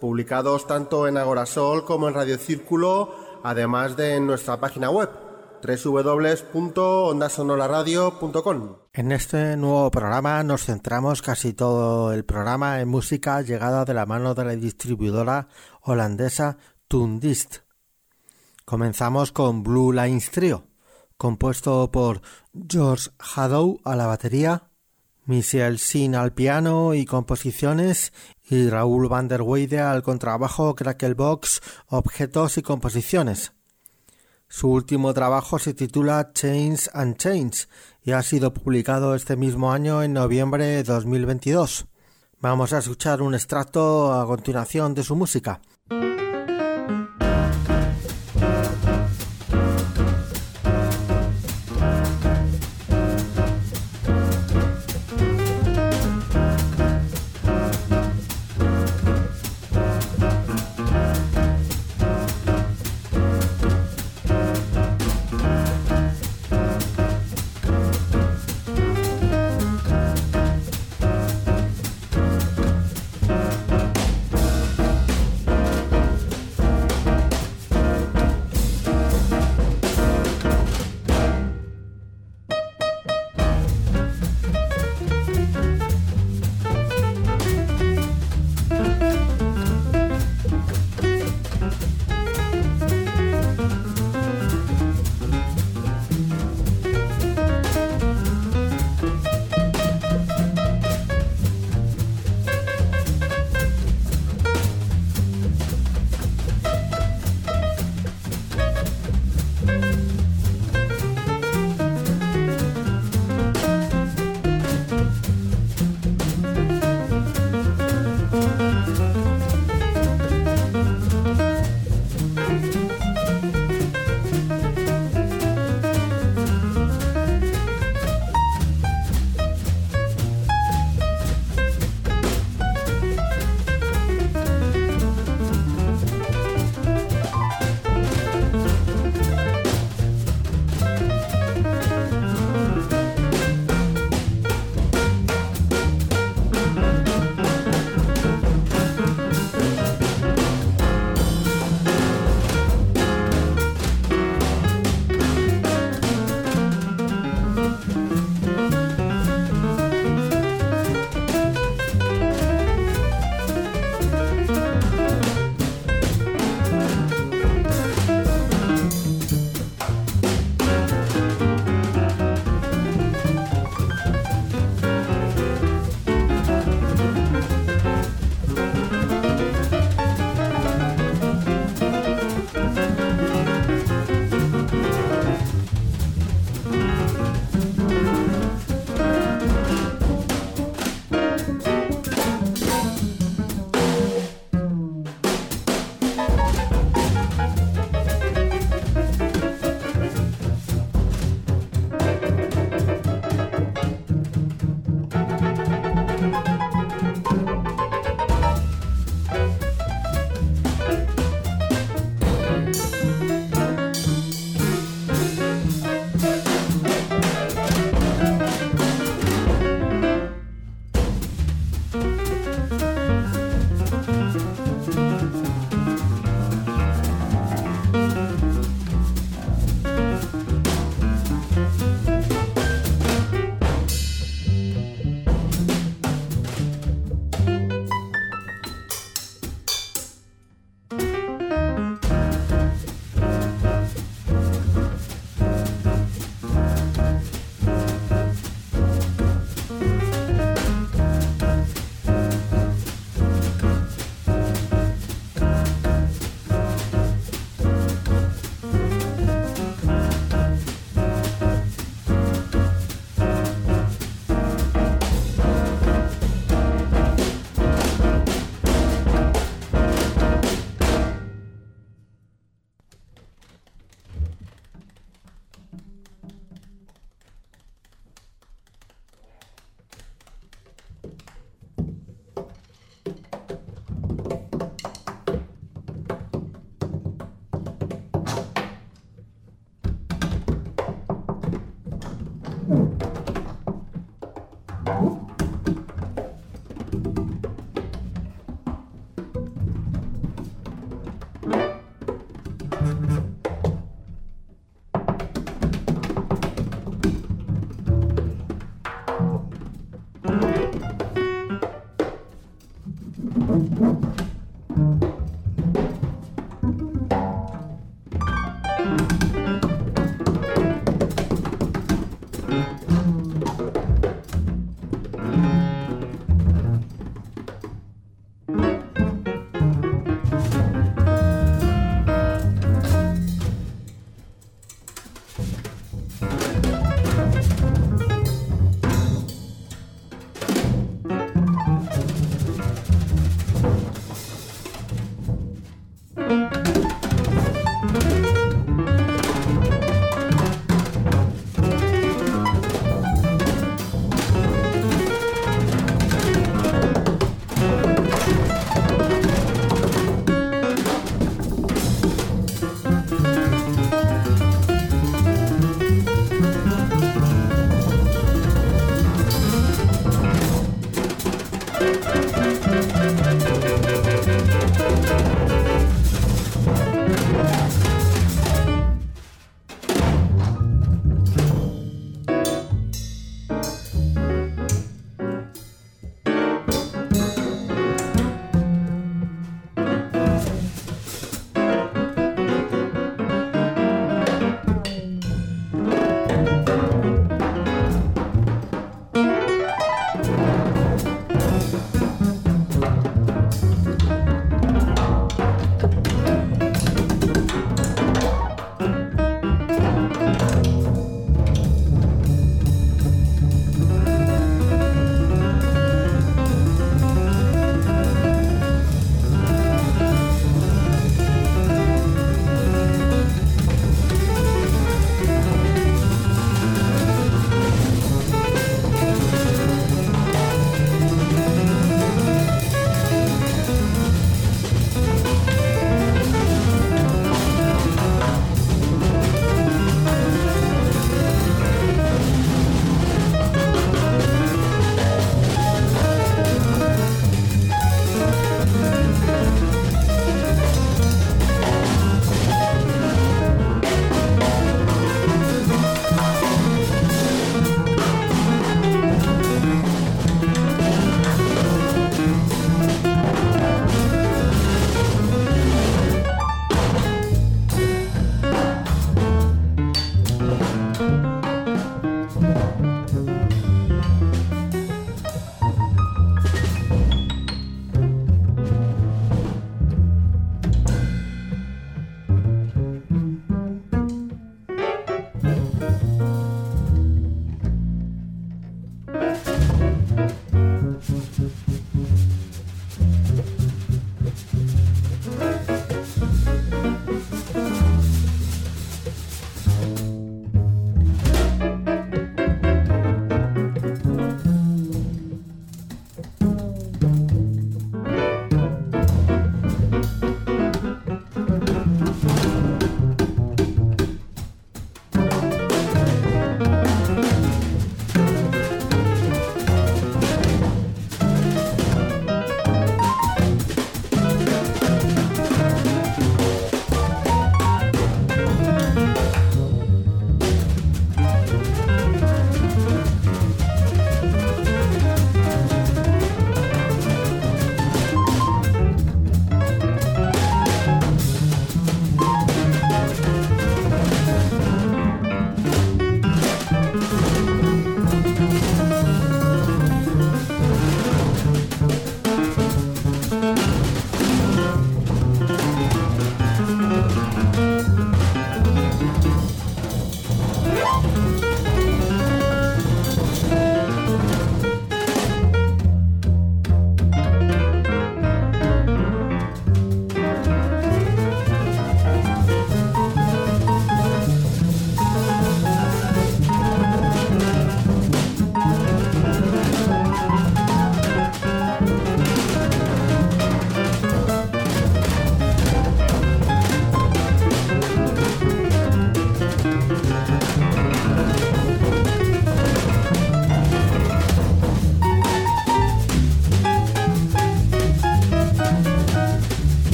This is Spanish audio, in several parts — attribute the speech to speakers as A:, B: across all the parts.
A: publicados tanto en Agorasol como en Radio Círculo, además de en nuestra página web www.ondasonoraradio.com.
B: En este nuevo programa nos centramos casi todo el programa en música llegada de la mano de la distribuidora holandesa Tundist. Comenzamos con Blue Lines Trio, compuesto por George Hadow a la batería, Michel Sin al piano y composiciones y Raúl van der Weyde al contrabajo Crackle-Box, objetos y composiciones. Su último trabajo se titula Chains and Chains y ha sido publicado este mismo año en noviembre de 2022. Vamos a escuchar un extracto a continuación de su música.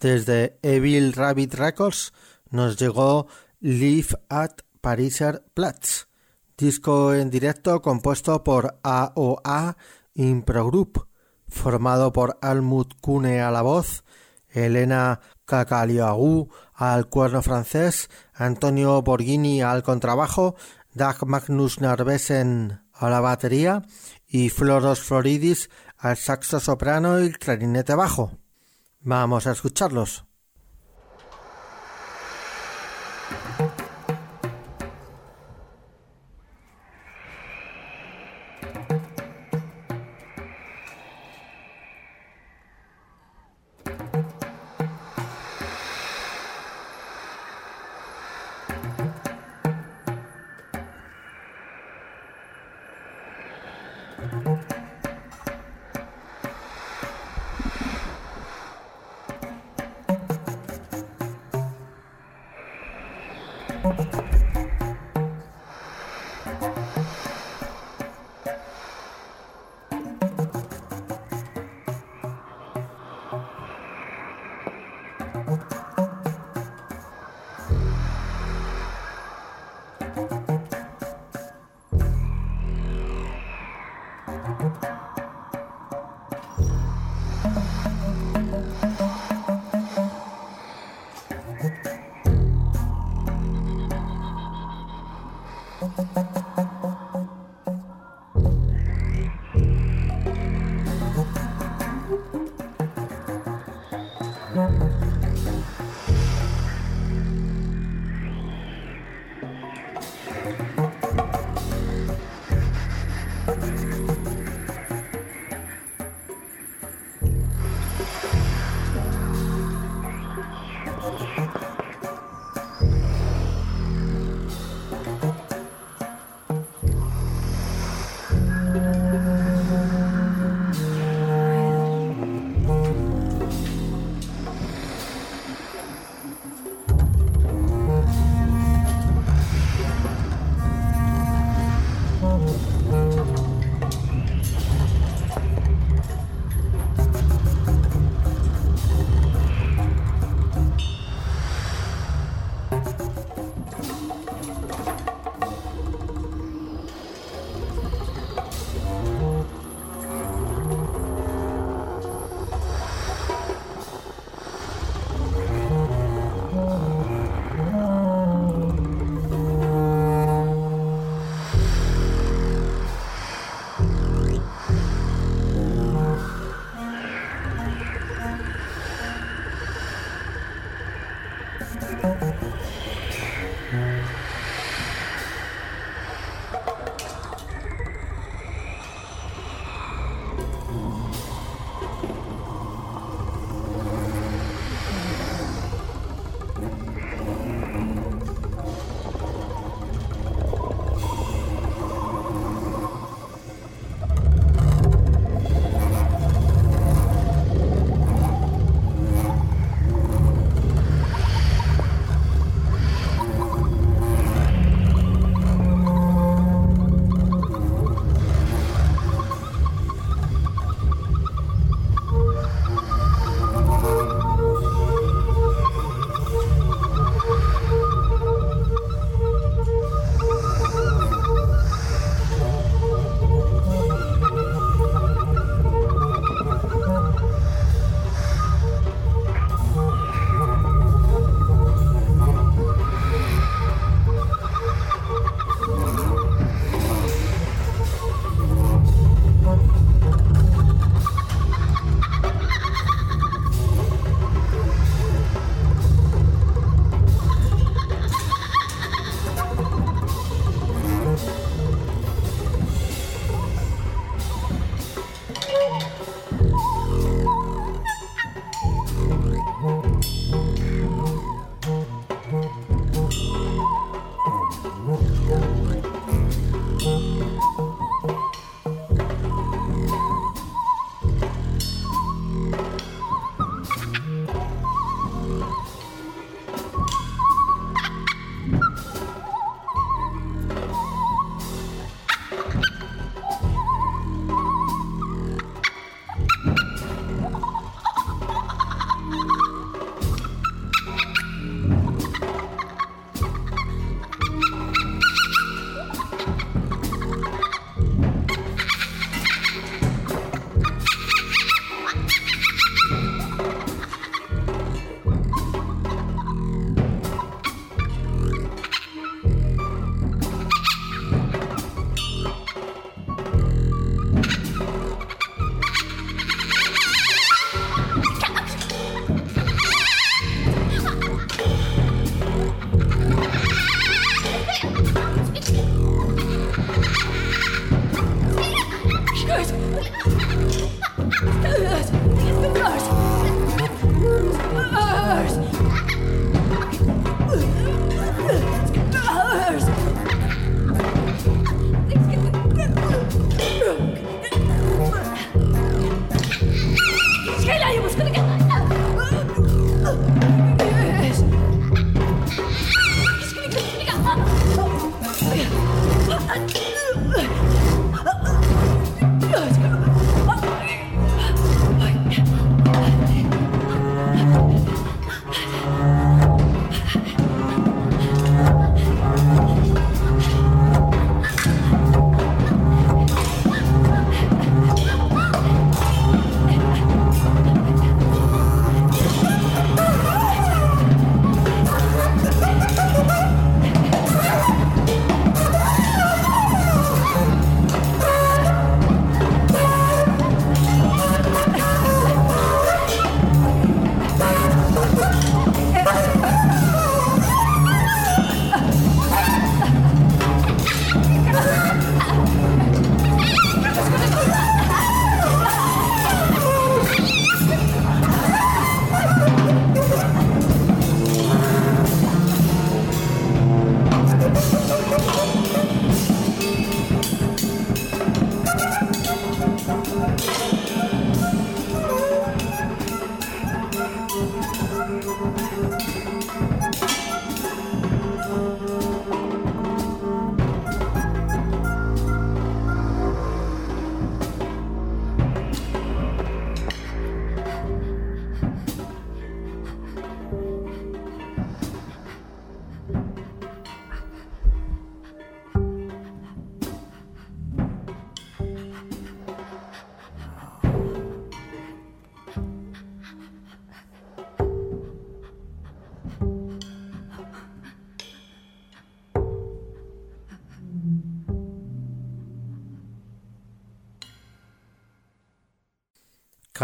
B: Desde Evil Rabbit Records nos llegó Live at Pariser Platz, disco en directo compuesto por AOA Impro Group, formado por Almut Kune a la voz, Elena Cacaliagu al cuerno francés, Antonio Borghini al contrabajo, Dag Magnus Narvesen a la batería y Floros Floridis al saxo soprano y clarinete bajo. Vamos a escucharlos. first. Please be first.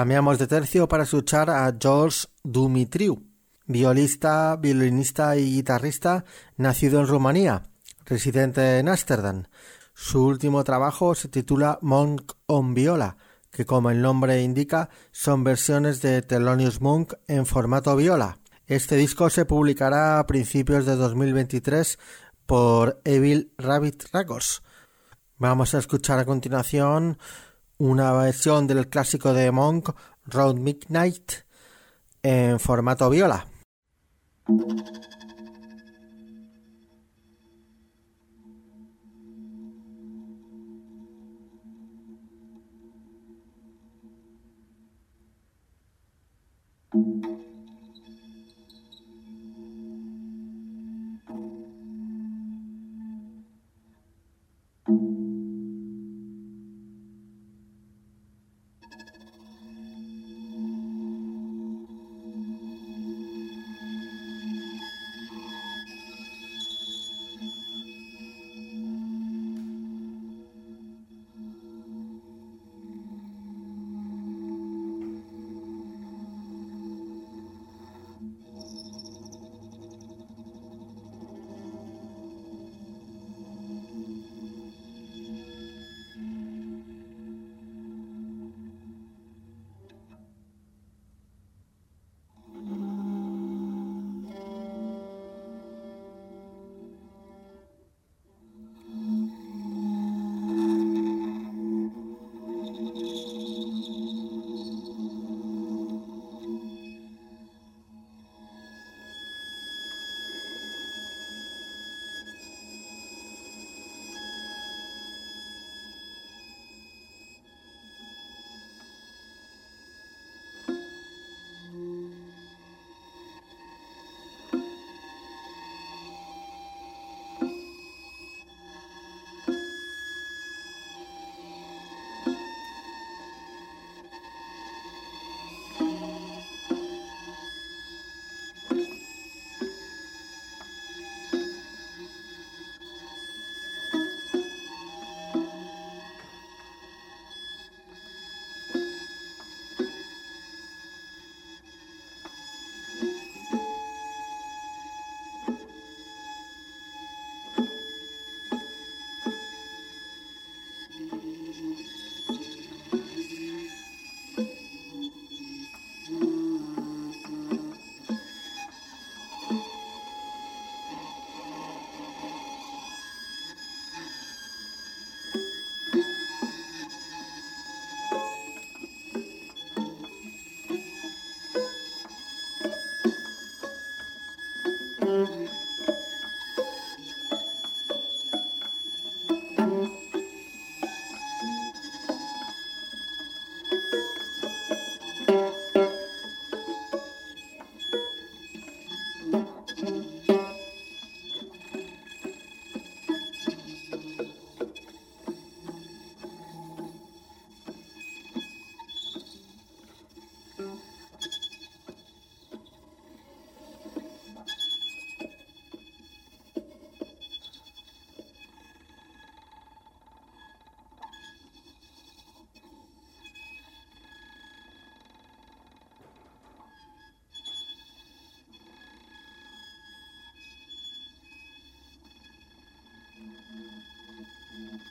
B: Cambiamos de tercio para escuchar a George Dumitriu, violista, violinista y guitarrista nacido en Rumanía, residente en Ámsterdam. Su último trabajo se titula Monk on Viola, que como el nombre indica son versiones de Thelonious Monk en formato viola. Este disco se publicará a principios de 2023 por Evil Rabbit Records. Vamos a escuchar a continuación una versión del clásico de Monk, Round Midnight, en formato viola.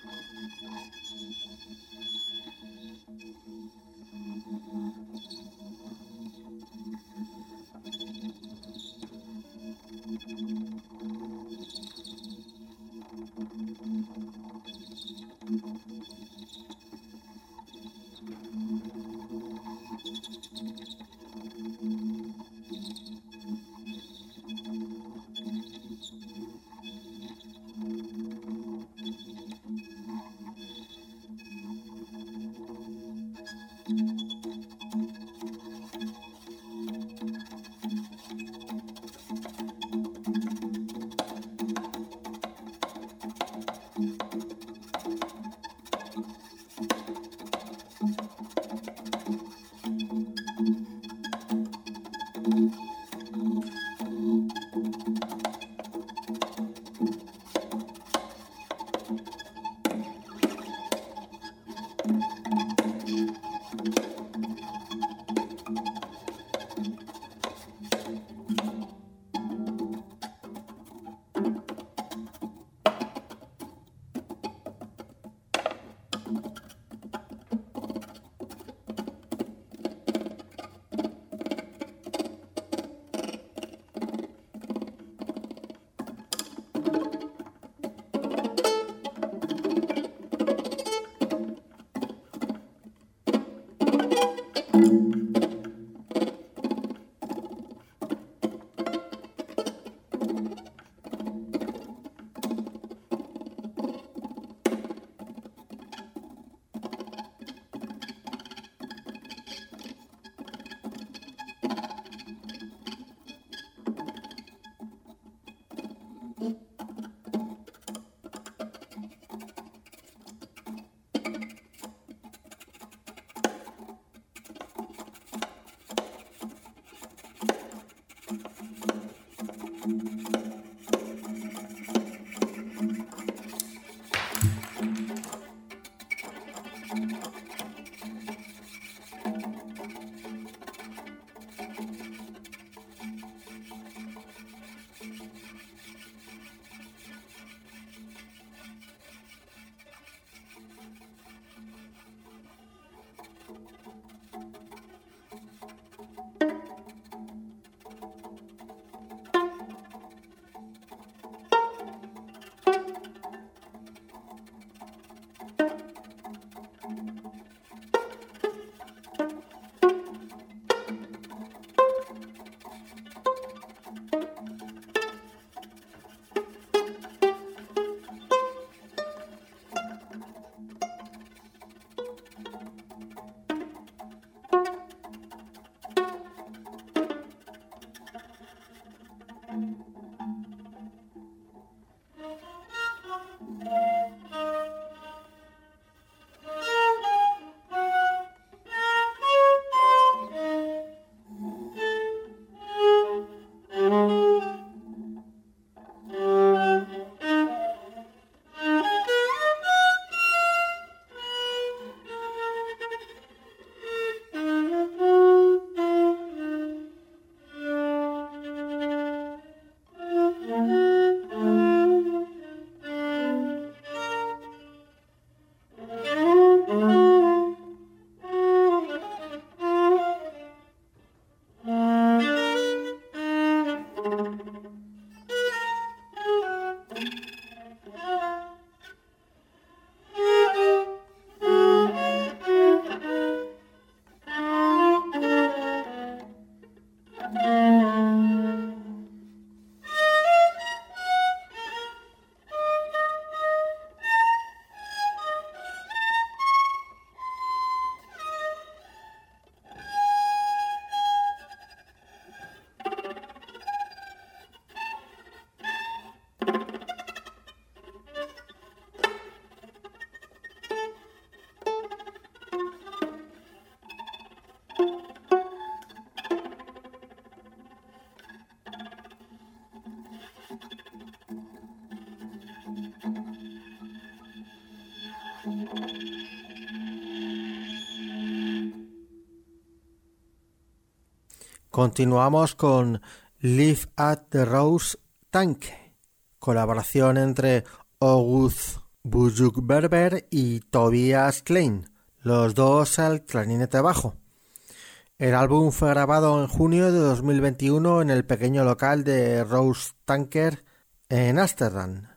B: Thank you. Continuamos con Live at the Rose Tank, colaboración entre August Berber y Tobias Klein, los dos al clarinete bajo. El álbum fue grabado en junio de 2021 en el pequeño local de Rose Tanker en Ámsterdam.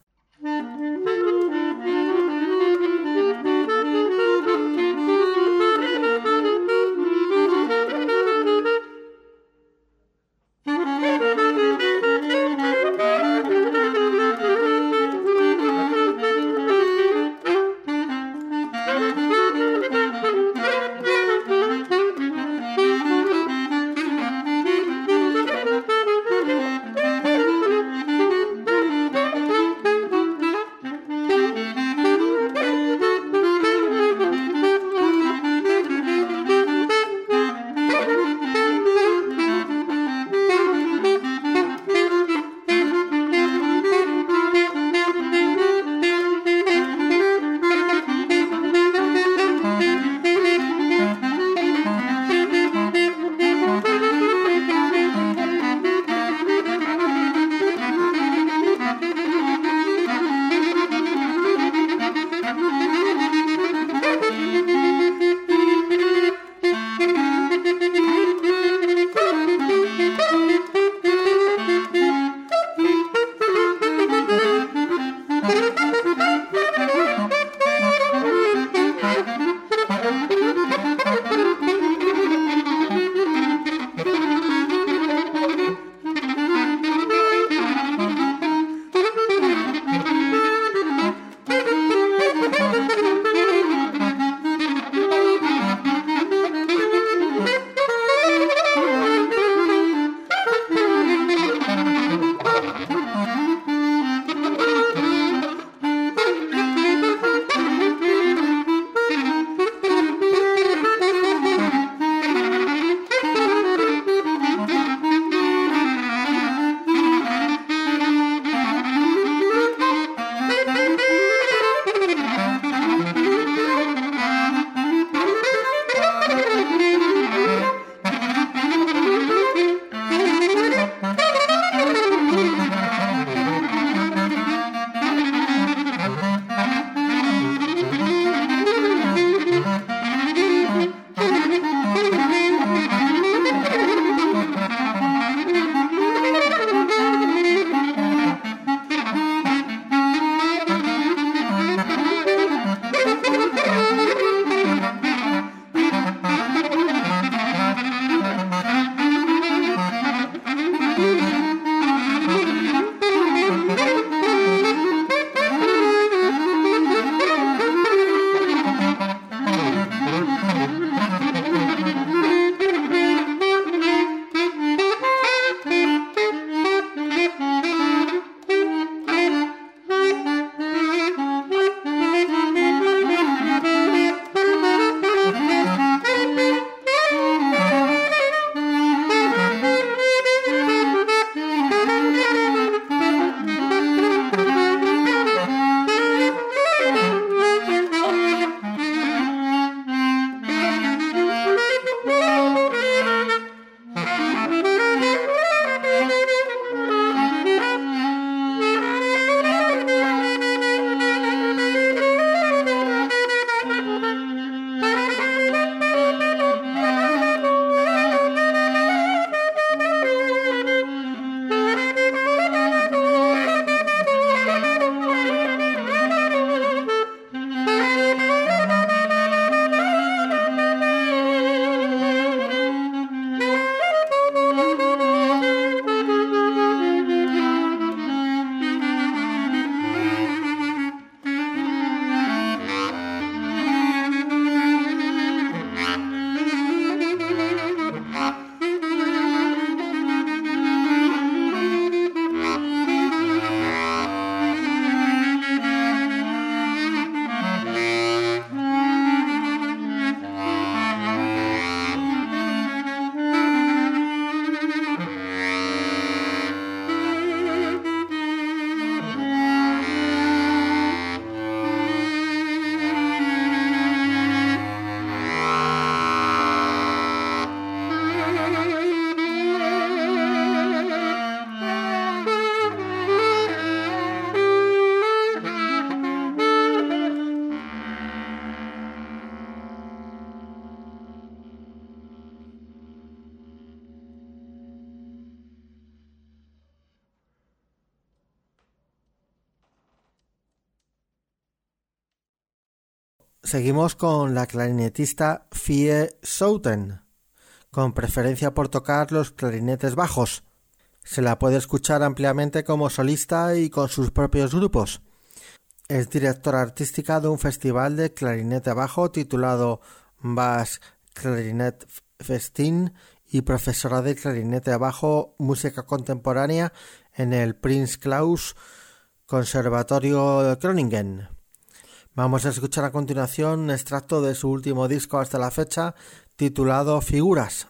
B: Seguimos con la clarinetista Fie Souten, con preferencia por tocar los clarinetes bajos. Se la puede escuchar ampliamente como solista y con sus propios grupos. Es directora artística de un festival de clarinete bajo titulado Bass Clarinet Festin y profesora de clarinete bajo música contemporánea en el Prince Klaus Conservatorio de Groningen. Vamos a escuchar a continuación un extracto de su último disco hasta la fecha titulado Figuras.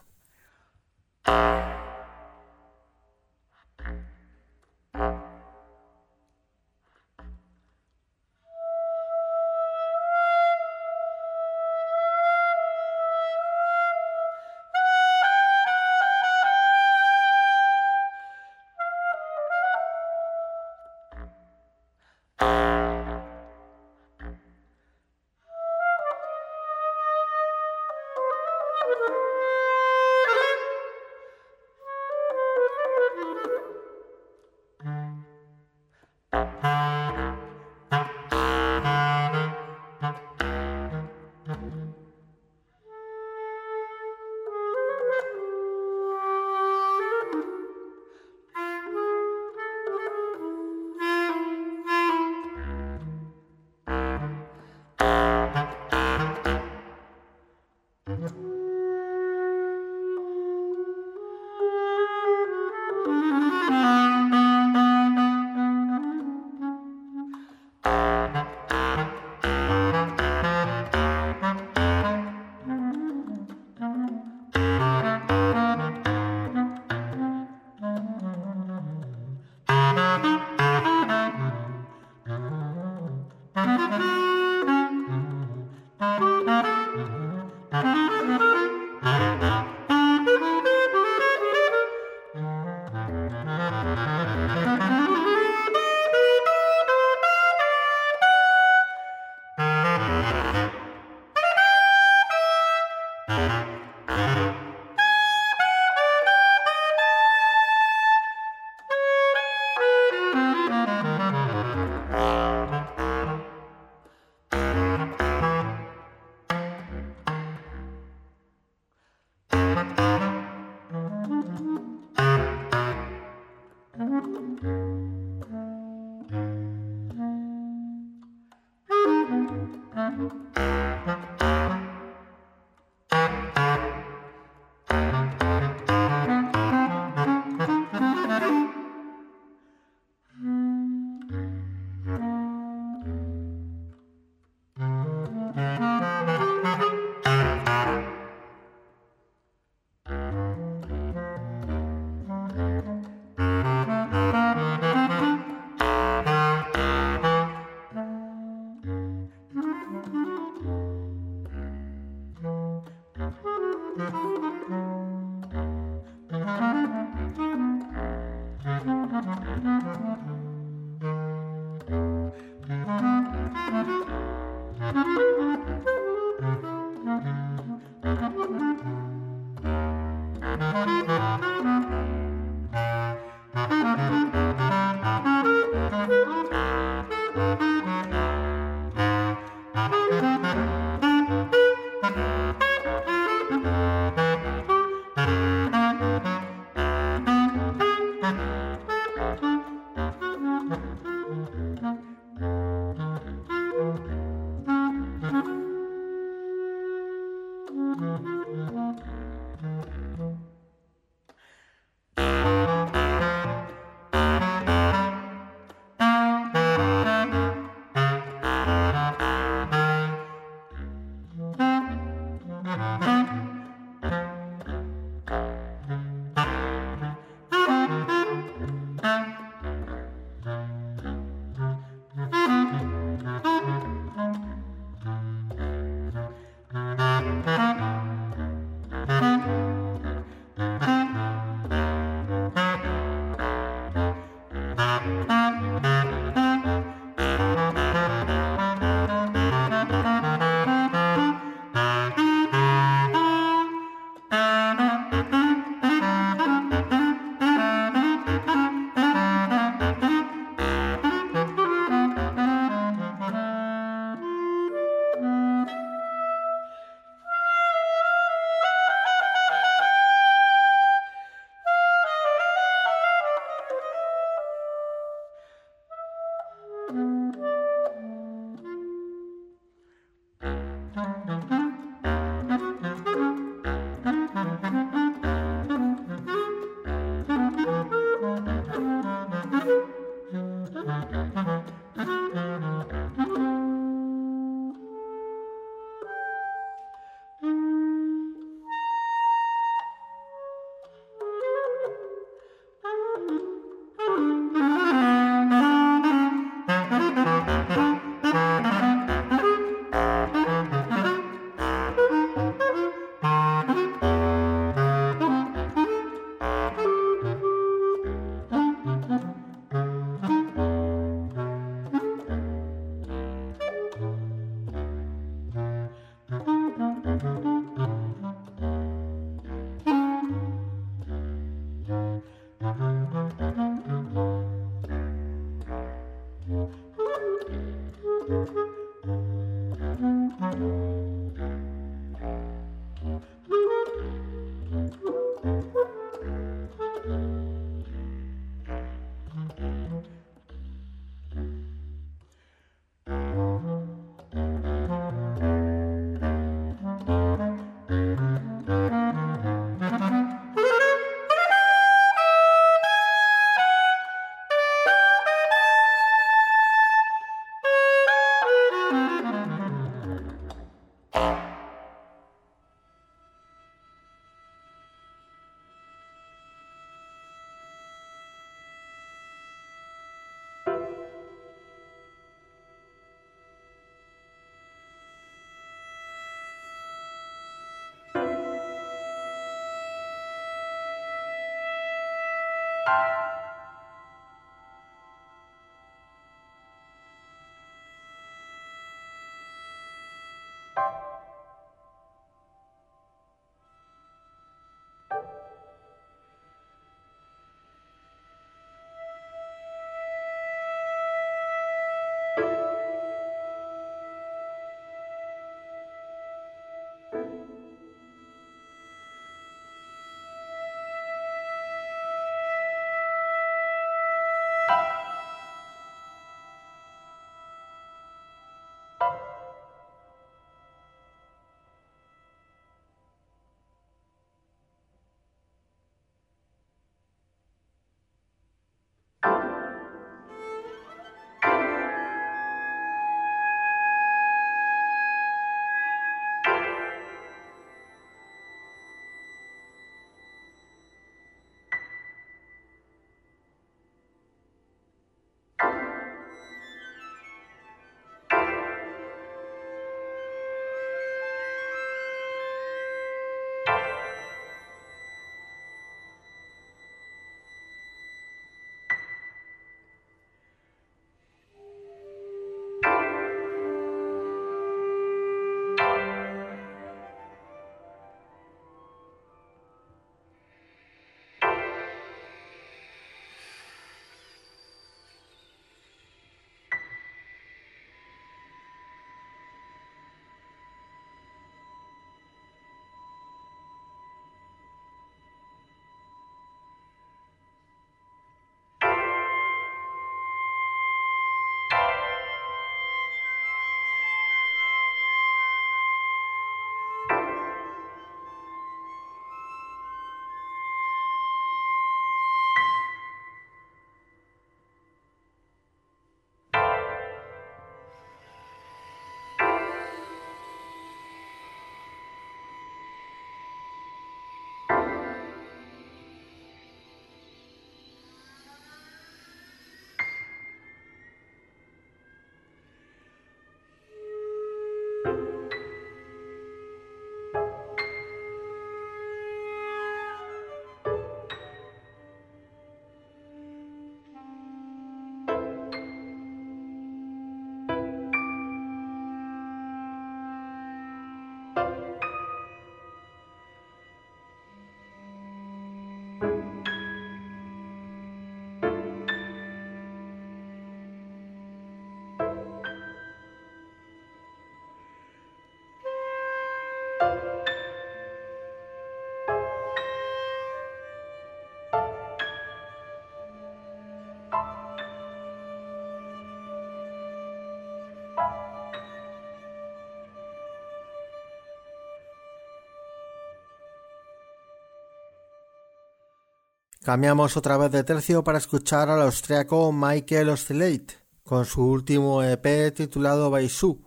B: Cambiamos otra vez de tercio para escuchar al austriaco Michael Oscillate con su último EP titulado Baisu,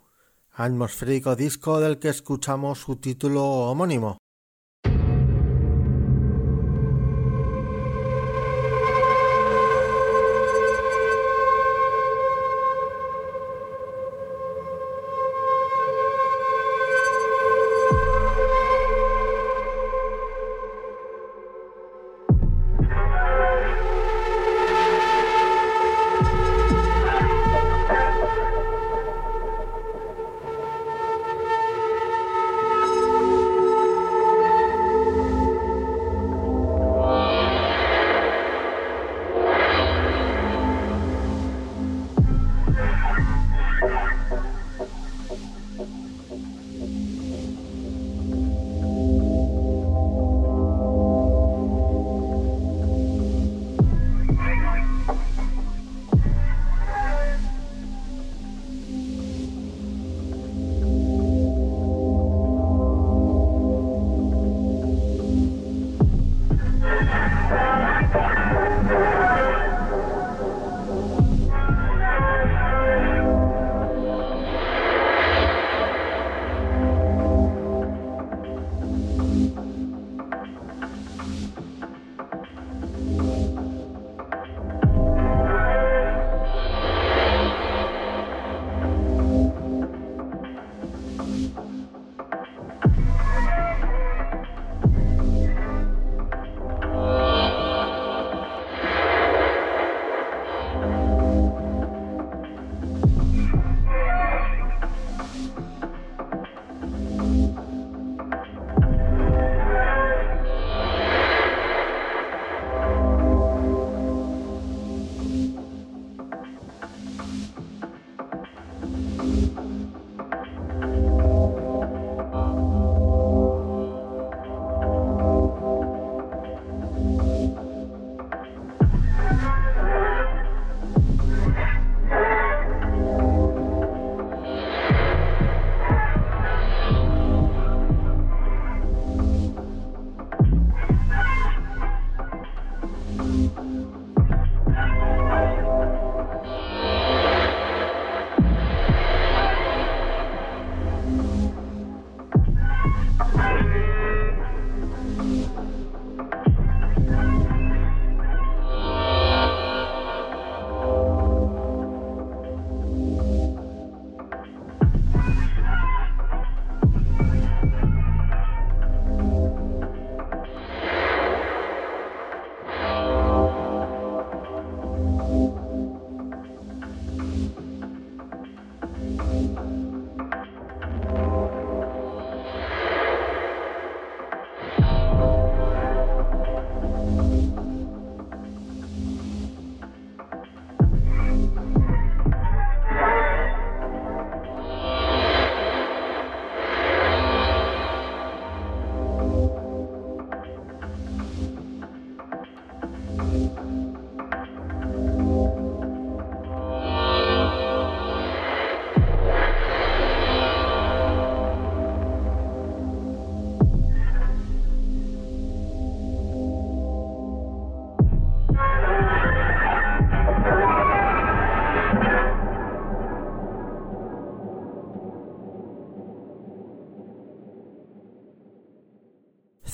B: atmosférico disco del que escuchamos su título homónimo.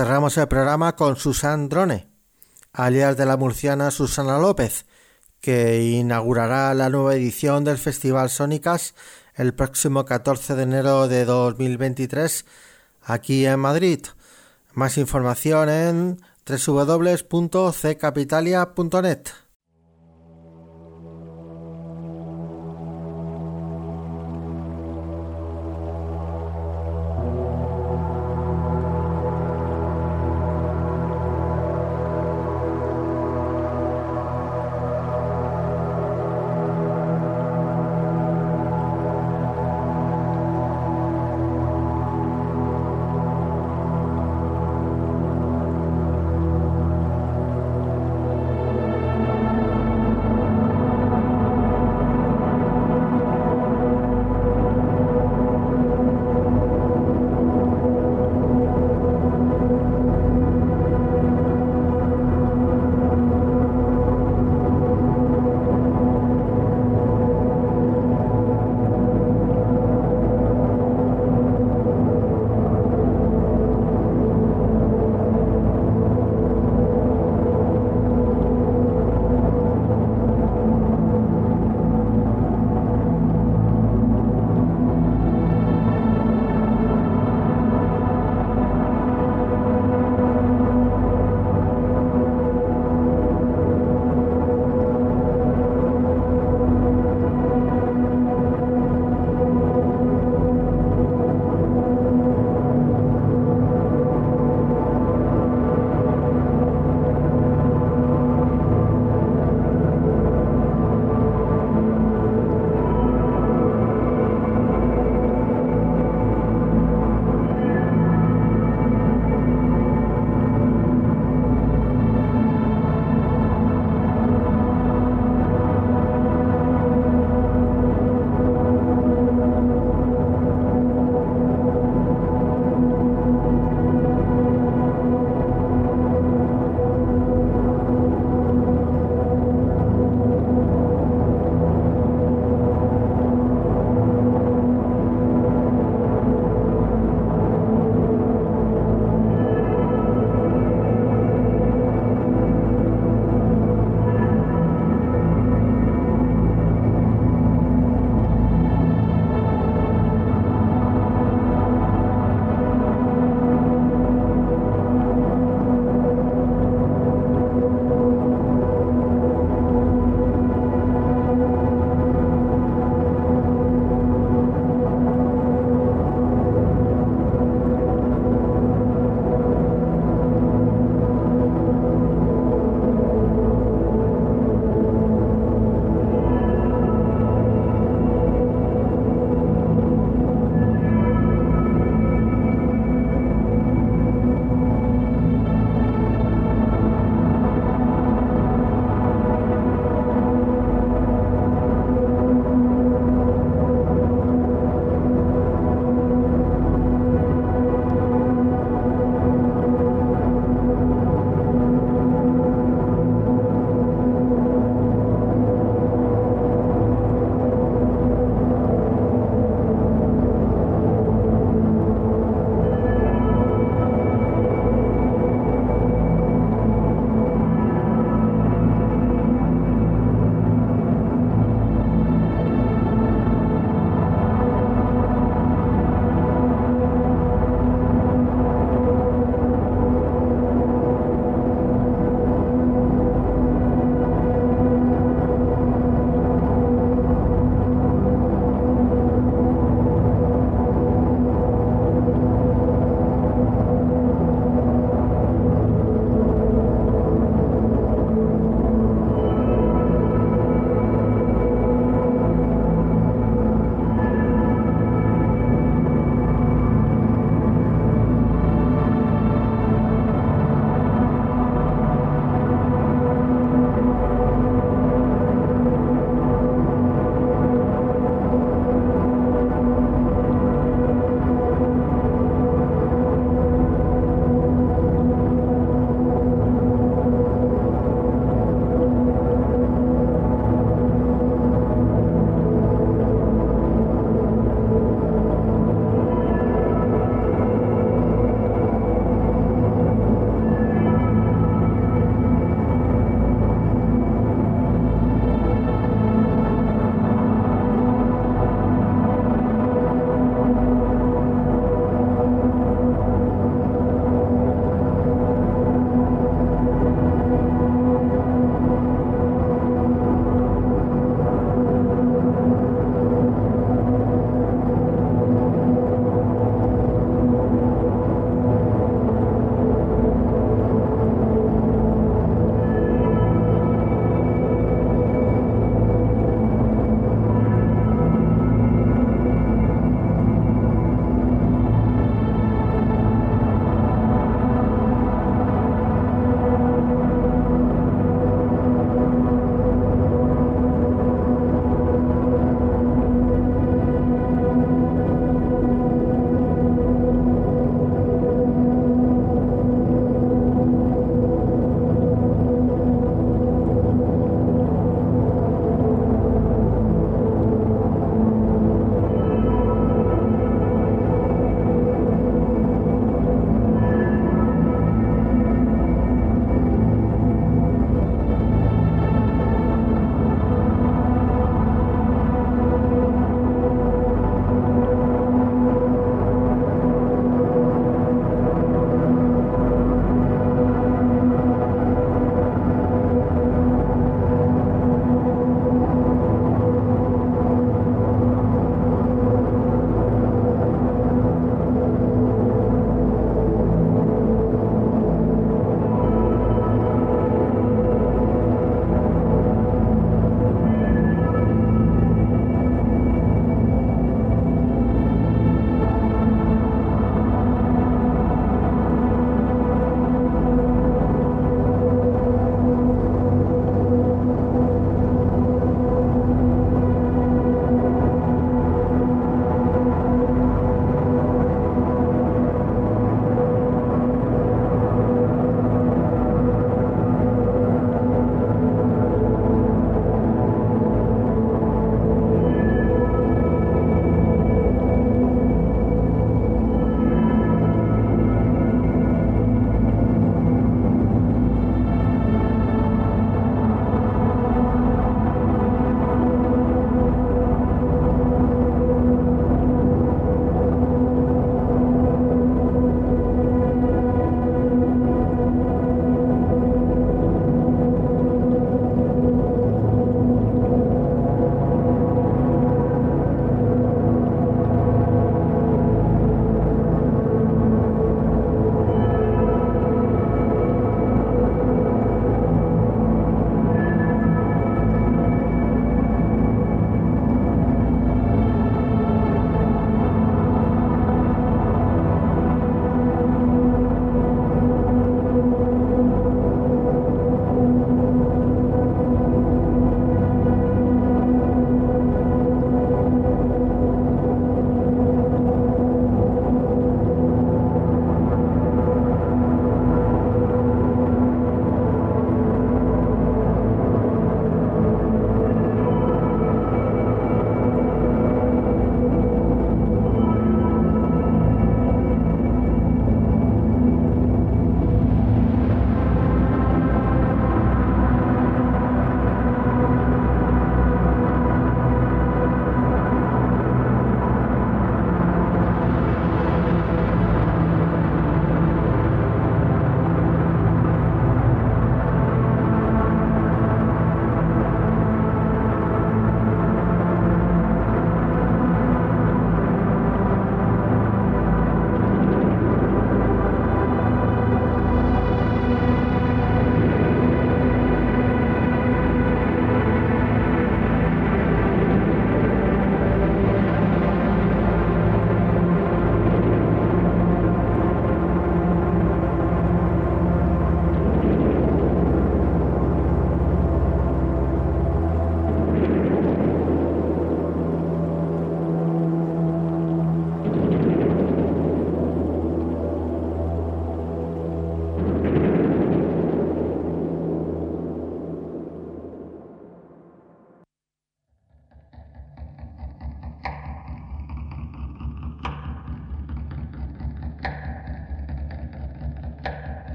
B: Cerramos el programa con Susan Drone, alias de la murciana Susana López, que inaugurará la nueva edición del Festival Sónicas el próximo 14 de enero de 2023 aquí en Madrid. Más información en www.ccapitalia.net.